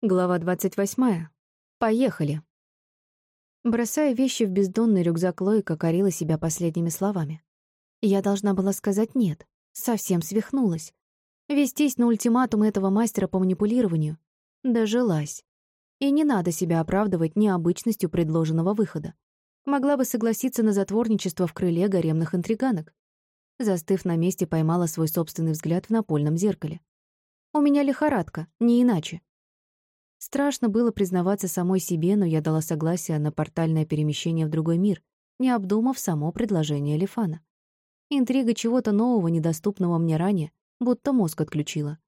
Глава 28. Поехали. Бросая вещи в бездонный рюкзак Лойка, корила себя последними словами. Я должна была сказать «нет». Совсем свихнулась. Вестись на ультиматум этого мастера по манипулированию. Дожилась. И не надо себя оправдывать необычностью предложенного выхода. Могла бы согласиться на затворничество в крыле гаремных интриганок. Застыв на месте, поймала свой собственный взгляд в напольном зеркале. У меня лихорадка, не иначе. Страшно было признаваться самой себе, но я дала согласие на портальное перемещение в другой мир, не обдумав само предложение Лифана. Интрига чего-то нового, недоступного мне ранее, будто мозг отключила.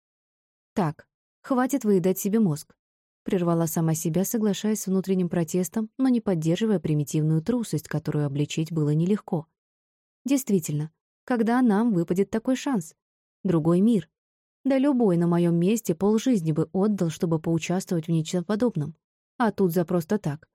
«Так, хватит выедать себе мозг», — прервала сама себя, соглашаясь с внутренним протестом, но не поддерживая примитивную трусость, которую обличить было нелегко. Действительно, когда нам выпадет такой шанс? Другой мир, да любой на моем месте полжизни бы отдал, чтобы поучаствовать в нечто подобном. А тут за просто так.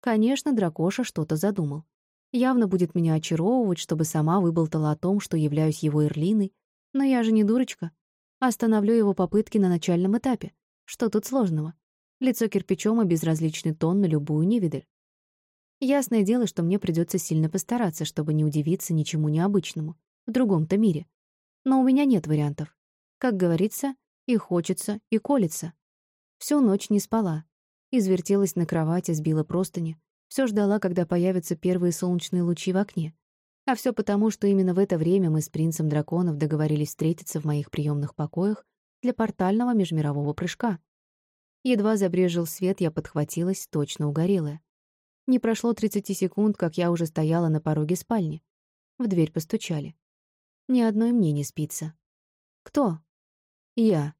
Конечно, дракоша что-то задумал. Явно будет меня очаровывать, чтобы сама выболтала о том, что являюсь его Ирлиной. Но я же не дурочка. Остановлю его попытки на начальном этапе. Что тут сложного? Лицо кирпичом и безразличный тон на любую невидаль. Ясное дело, что мне придется сильно постараться, чтобы не удивиться ничему необычному. В другом-то мире. Но у меня нет вариантов. Как говорится, и хочется, и колется. Всю ночь не спала. Извертелась на кровати, сбила простыни. Все ждала, когда появятся первые солнечные лучи в окне. А все потому, что именно в это время мы с принцем драконов договорились встретиться в моих приемных покоях для портального межмирового прыжка. Едва забрежил свет, я подхватилась, точно угорелая. Не прошло 30 секунд, как я уже стояла на пороге спальни. В дверь постучали. Ни одной мне не спится. «Кто?» «Я».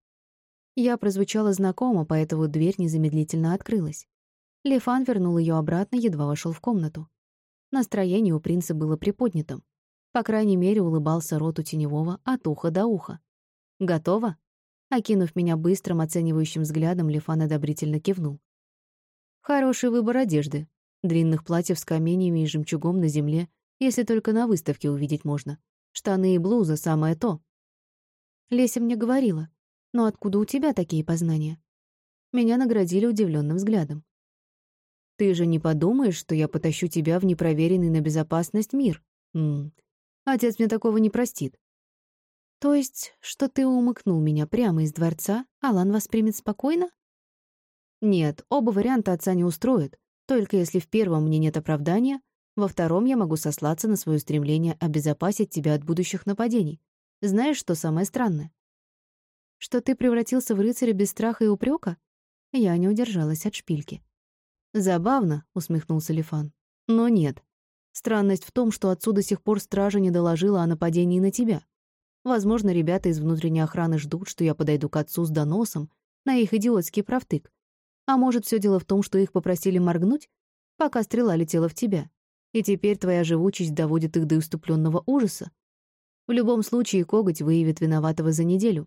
Я прозвучала знакомо, поэтому дверь незамедлительно открылась. Лефан вернул ее обратно, едва вошел в комнату. Настроение у принца было приподнятым. По крайней мере, улыбался рот у теневого от уха до уха. «Готово?» Окинув меня быстрым, оценивающим взглядом, Лефан одобрительно кивнул. «Хороший выбор одежды. Длинных платьев с каменьями и жемчугом на земле, если только на выставке увидеть можно. Штаны и блуза — самое то. Леся мне говорила. Но откуда у тебя такие познания? Меня наградили удивленным взглядом. Ты же не подумаешь, что я потащу тебя в непроверенный на безопасность мир? М -м. Отец мне такого не простит. То есть, что ты умыкнул меня прямо из дворца, Алан воспримет спокойно? Нет, оба варианта отца не устроят. Только если в первом мне нет оправдания, во втором я могу сослаться на свое стремление обезопасить тебя от будущих нападений. Знаешь, что самое странное? Что ты превратился в рыцаря без страха и упрека? Я не удержалась от шпильки. Забавно, усмехнулся Лифан. Но нет. Странность в том, что отцу до сих пор стража не доложила о нападении на тебя. Возможно, ребята из внутренней охраны ждут, что я подойду к отцу с доносом на их идиотский правтык. А может, все дело в том, что их попросили моргнуть, пока стрела летела в тебя. И теперь твоя живучесть доводит их до уступленного ужаса. В любом случае, коготь выявит виноватого за неделю.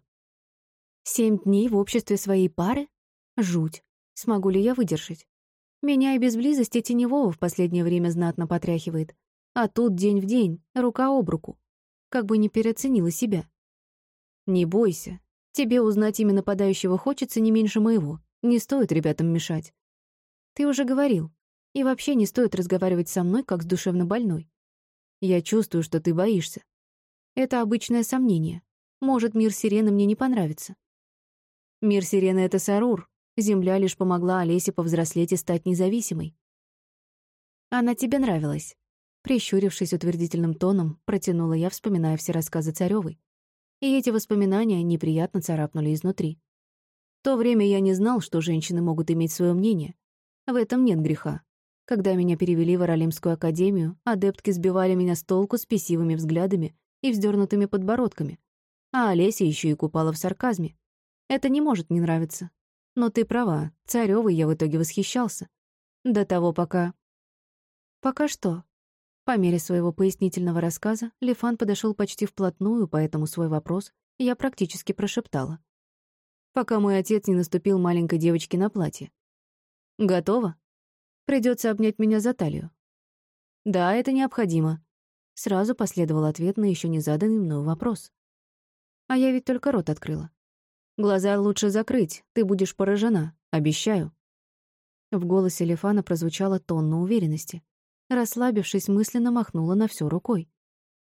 Семь дней в обществе своей пары? Жуть. Смогу ли я выдержать? Меня и без близости теневого в последнее время знатно потряхивает. А тут день в день, рука об руку. Как бы не переоценила себя. Не бойся. Тебе узнать имя нападающего хочется не меньше моего. Не стоит ребятам мешать. Ты уже говорил. И вообще не стоит разговаривать со мной, как с душевно больной. Я чувствую, что ты боишься. Это обычное сомнение. Может, мир сирены мне не понравится. Мир сирены — это Сарур. Земля лишь помогла Олесе повзрослеть и стать независимой. Она тебе нравилась. Прищурившись утвердительным тоном, протянула я, вспоминая все рассказы Царёвой. И эти воспоминания неприятно царапнули изнутри. В то время я не знал, что женщины могут иметь свое мнение. В этом нет греха. Когда меня перевели в Аралимскую академию, адептки сбивали меня с толку с писивыми взглядами и вздернутыми подбородками. А Олеся еще и купала в сарказме. Это не может не нравиться. Но ты права, Царёвой я в итоге восхищался. До того пока... Пока что? По мере своего пояснительного рассказа Лефан подошел почти вплотную, поэтому свой вопрос я практически прошептала. Пока мой отец не наступил маленькой девочке на платье. «Готово? Придется обнять меня за талию». «Да, это необходимо», Сразу последовал ответ на еще не заданный мною вопрос. А я ведь только рот открыла. Глаза лучше закрыть, ты будешь поражена. Обещаю». В голосе Лефана прозвучала тонна уверенности. Расслабившись, мысленно махнула на всё рукой.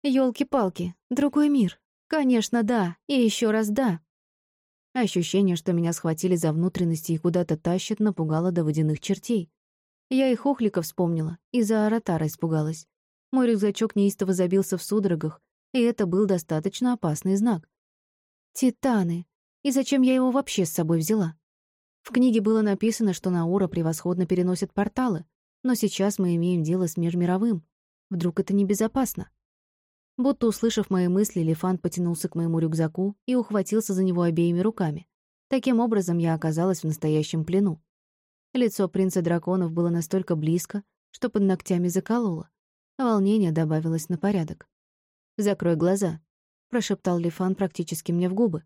«Ёлки-палки, другой мир. Конечно, да. И ещё раз да». Ощущение, что меня схватили за внутренности и куда-то тащат, напугало до водяных чертей. Я и Хохлика вспомнила, и за Аратара испугалась. Мой рюкзачок неистово забился в судорогах, и это был достаточно опасный знак. Титаны! И зачем я его вообще с собой взяла? В книге было написано, что Наура превосходно переносит порталы, но сейчас мы имеем дело с межмировым. Вдруг это небезопасно? Будто услышав мои мысли, Лефант потянулся к моему рюкзаку и ухватился за него обеими руками. Таким образом, я оказалась в настоящем плену. Лицо принца драконов было настолько близко, что под ногтями закололо. Волнение добавилось на порядок. «Закрой глаза», — прошептал Лифан практически мне в губы.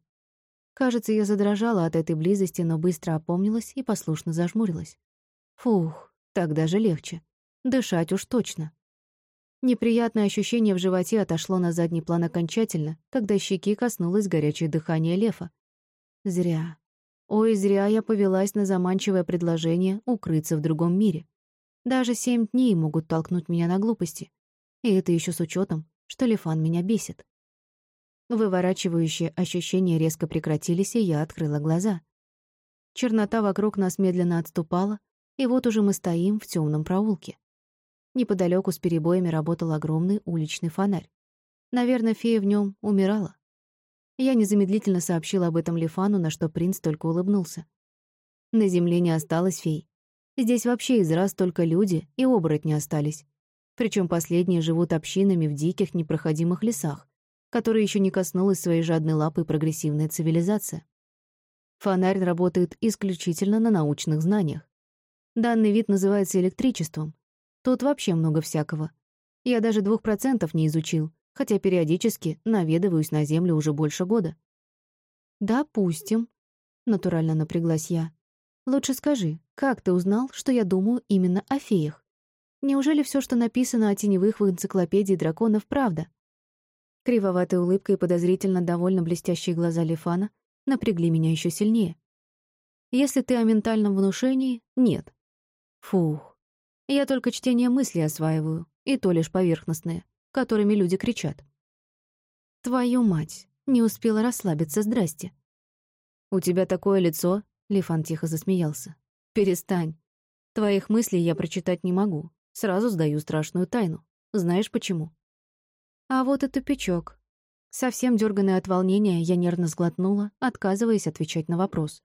Кажется, я задрожала от этой близости, но быстро опомнилась и послушно зажмурилась. Фух, так даже легче. Дышать уж точно. Неприятное ощущение в животе отошло на задний план окончательно, когда щеки коснулось горячее дыхание Лефа. Зря. Ой, зря я повелась на заманчивое предложение укрыться в другом мире. Даже семь дней могут толкнуть меня на глупости. И это еще с учетом, что Лефан меня бесит. Выворачивающие ощущения резко прекратились, и я открыла глаза. Чернота вокруг нас медленно отступала, и вот уже мы стоим в темном проулке. Неподалеку с перебоями работал огромный уличный фонарь. Наверное, фея в нем умирала. Я незамедлительно сообщила об этом Лифану, на что принц только улыбнулся. На земле не осталось фей. Здесь вообще из раз только люди и оборотни остались. Причем последние живут общинами в диких непроходимых лесах, которые еще не коснулась своей жадной лапы прогрессивная цивилизация. Фонарь работает исключительно на научных знаниях. Данный вид называется электричеством, Тут вообще много всякого. Я даже двух процентов не изучил, хотя периодически наведываюсь на Землю уже больше года. «Допустим», — натурально напряглась я. «Лучше скажи, как ты узнал, что я думаю именно о феях? Неужели все, что написано о теневых в энциклопедии драконов, правда?» Кривоватой улыбкой и подозрительно довольно блестящие глаза Лифана напрягли меня еще сильнее. «Если ты о ментальном внушении, нет». Фух, я только чтение мыслей осваиваю, и то лишь поверхностные, которыми люди кричат. «Твою мать!» Не успела расслабиться, здрасте. «У тебя такое лицо?» — Лифан тихо засмеялся. «Перестань. Твоих мыслей я прочитать не могу. Сразу сдаю страшную тайну. Знаешь почему?» А вот и тупичок. Совсем дёрганная от волнения, я нервно сглотнула, отказываясь отвечать на вопрос.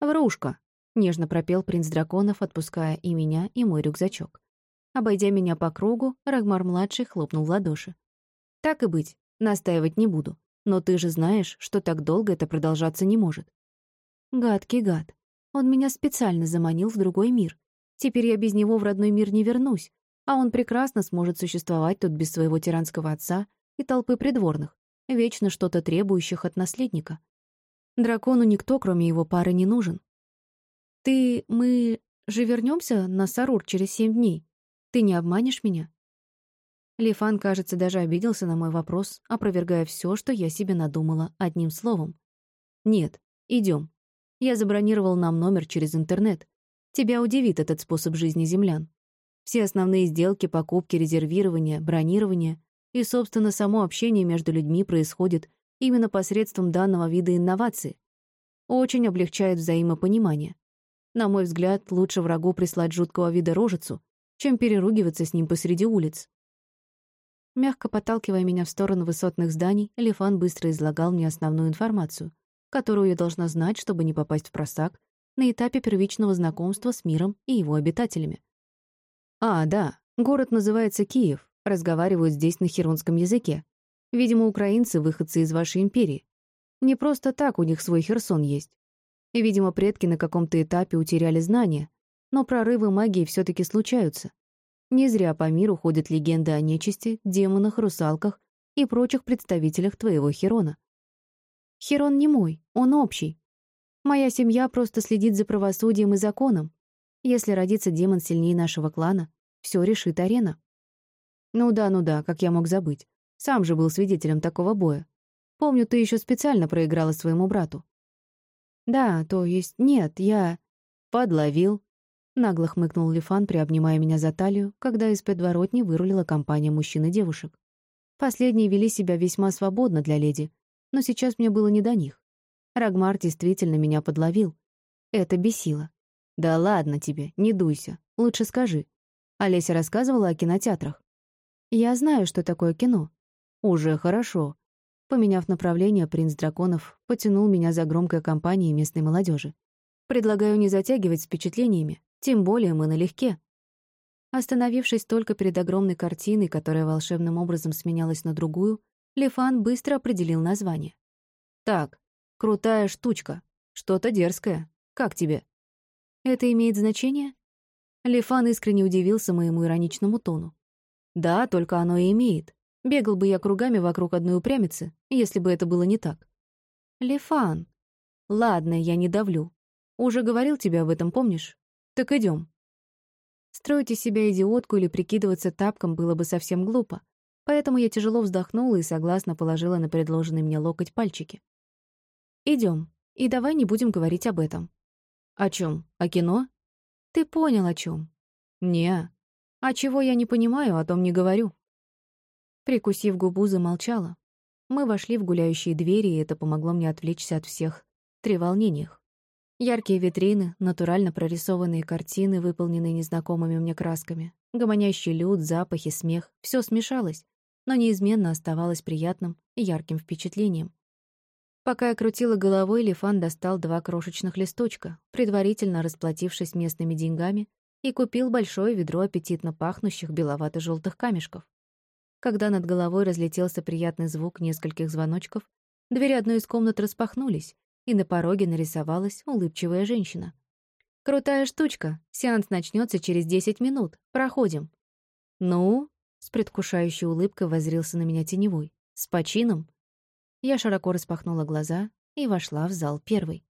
«Врушка», Нежно пропел принц драконов, отпуская и меня, и мой рюкзачок. Обойдя меня по кругу, Рагмар-младший хлопнул в ладоши. «Так и быть, настаивать не буду. Но ты же знаешь, что так долго это продолжаться не может». Гадкий гад. Он меня специально заманил в другой мир. Теперь я без него в родной мир не вернусь, а он прекрасно сможет существовать тут без своего тиранского отца и толпы придворных, вечно что-то требующих от наследника. Дракону никто, кроме его пары, не нужен. «Ты... мы же вернемся на Сарур через семь дней. Ты не обманешь меня?» Лифан, кажется, даже обиделся на мой вопрос, опровергая все, что я себе надумала одним словом. «Нет, идем. Я забронировал нам номер через интернет. Тебя удивит этот способ жизни землян. Все основные сделки, покупки, резервирование, бронирование и, собственно, само общение между людьми происходит именно посредством данного вида инновации. Очень облегчает взаимопонимание. На мой взгляд, лучше врагу прислать жуткого вида рожицу, чем переругиваться с ним посреди улиц. Мягко подталкивая меня в сторону высотных зданий, Лифан быстро излагал мне основную информацию, которую я должна знать, чтобы не попасть в просак на этапе первичного знакомства с миром и его обитателями. А, да, город называется Киев, разговаривают здесь на херонском языке. Видимо, украинцы — выходцы из вашей империи. Не просто так у них свой Херсон есть. И, видимо, предки на каком-то этапе утеряли знания, но прорывы магии все таки случаются. Не зря по миру ходят легенды о нечисти, демонах, русалках и прочих представителях твоего Херона. Херон не мой, он общий. Моя семья просто следит за правосудием и законом. Если родится демон сильнее нашего клана, все решит арена. Ну да, ну да, как я мог забыть. Сам же был свидетелем такого боя. Помню, ты еще специально проиграла своему брату. Да, то есть нет, я... Подловил. Нагло хмыкнул Лифан, приобнимая меня за талию, когда из подворотни вырулила компания мужчин и девушек. Последние вели себя весьма свободно для леди, но сейчас мне было не до них. Рагмар действительно меня подловил. Это бесило. «Да ладно тебе, не дуйся. Лучше скажи. Олеся рассказывала о кинотеатрах. Я знаю, что такое кино. Уже хорошо. Поменяв направление, принц драконов потянул меня за громкой компанией местной молодежи. Предлагаю не затягивать с впечатлениями, тем более мы налегке. Остановившись только перед огромной картиной, которая волшебным образом сменялась на другую, Лефан быстро определил название. «Так, крутая штучка. Что-то дерзкое. Как тебе?» «Это имеет значение?» Лефан искренне удивился моему ироничному тону. «Да, только оно и имеет. Бегал бы я кругами вокруг одной упрямицы, если бы это было не так». «Лефан!» «Ладно, я не давлю. Уже говорил тебе об этом, помнишь? Так идем. Строить из себя идиотку или прикидываться тапком было бы совсем глупо, поэтому я тяжело вздохнула и согласно положила на предложенный мне локоть пальчики. Идем, и давай не будем говорить об этом. О чем? О кино? Ты понял, о чем? Не. А чего я не понимаю, о том не говорю. Прикусив губу, замолчала. Мы вошли в гуляющие двери, и это помогло мне отвлечься от всех треволнениях. Яркие витрины, натурально прорисованные картины, выполненные незнакомыми мне красками, гомонящий люд, запахи, смех — все смешалось, но неизменно оставалось приятным и ярким впечатлением. Пока я крутила головой, Лифан достал два крошечных листочка, предварительно расплатившись местными деньгами, и купил большое ведро аппетитно пахнущих беловато желтых камешков. Когда над головой разлетелся приятный звук нескольких звоночков, двери одной из комнат распахнулись, и на пороге нарисовалась улыбчивая женщина. «Крутая штучка. Сеанс начнется через десять минут. Проходим». «Ну?» — с предвкушающей улыбкой возрился на меня теневой. «С почином?» Я широко распахнула глаза и вошла в зал первой.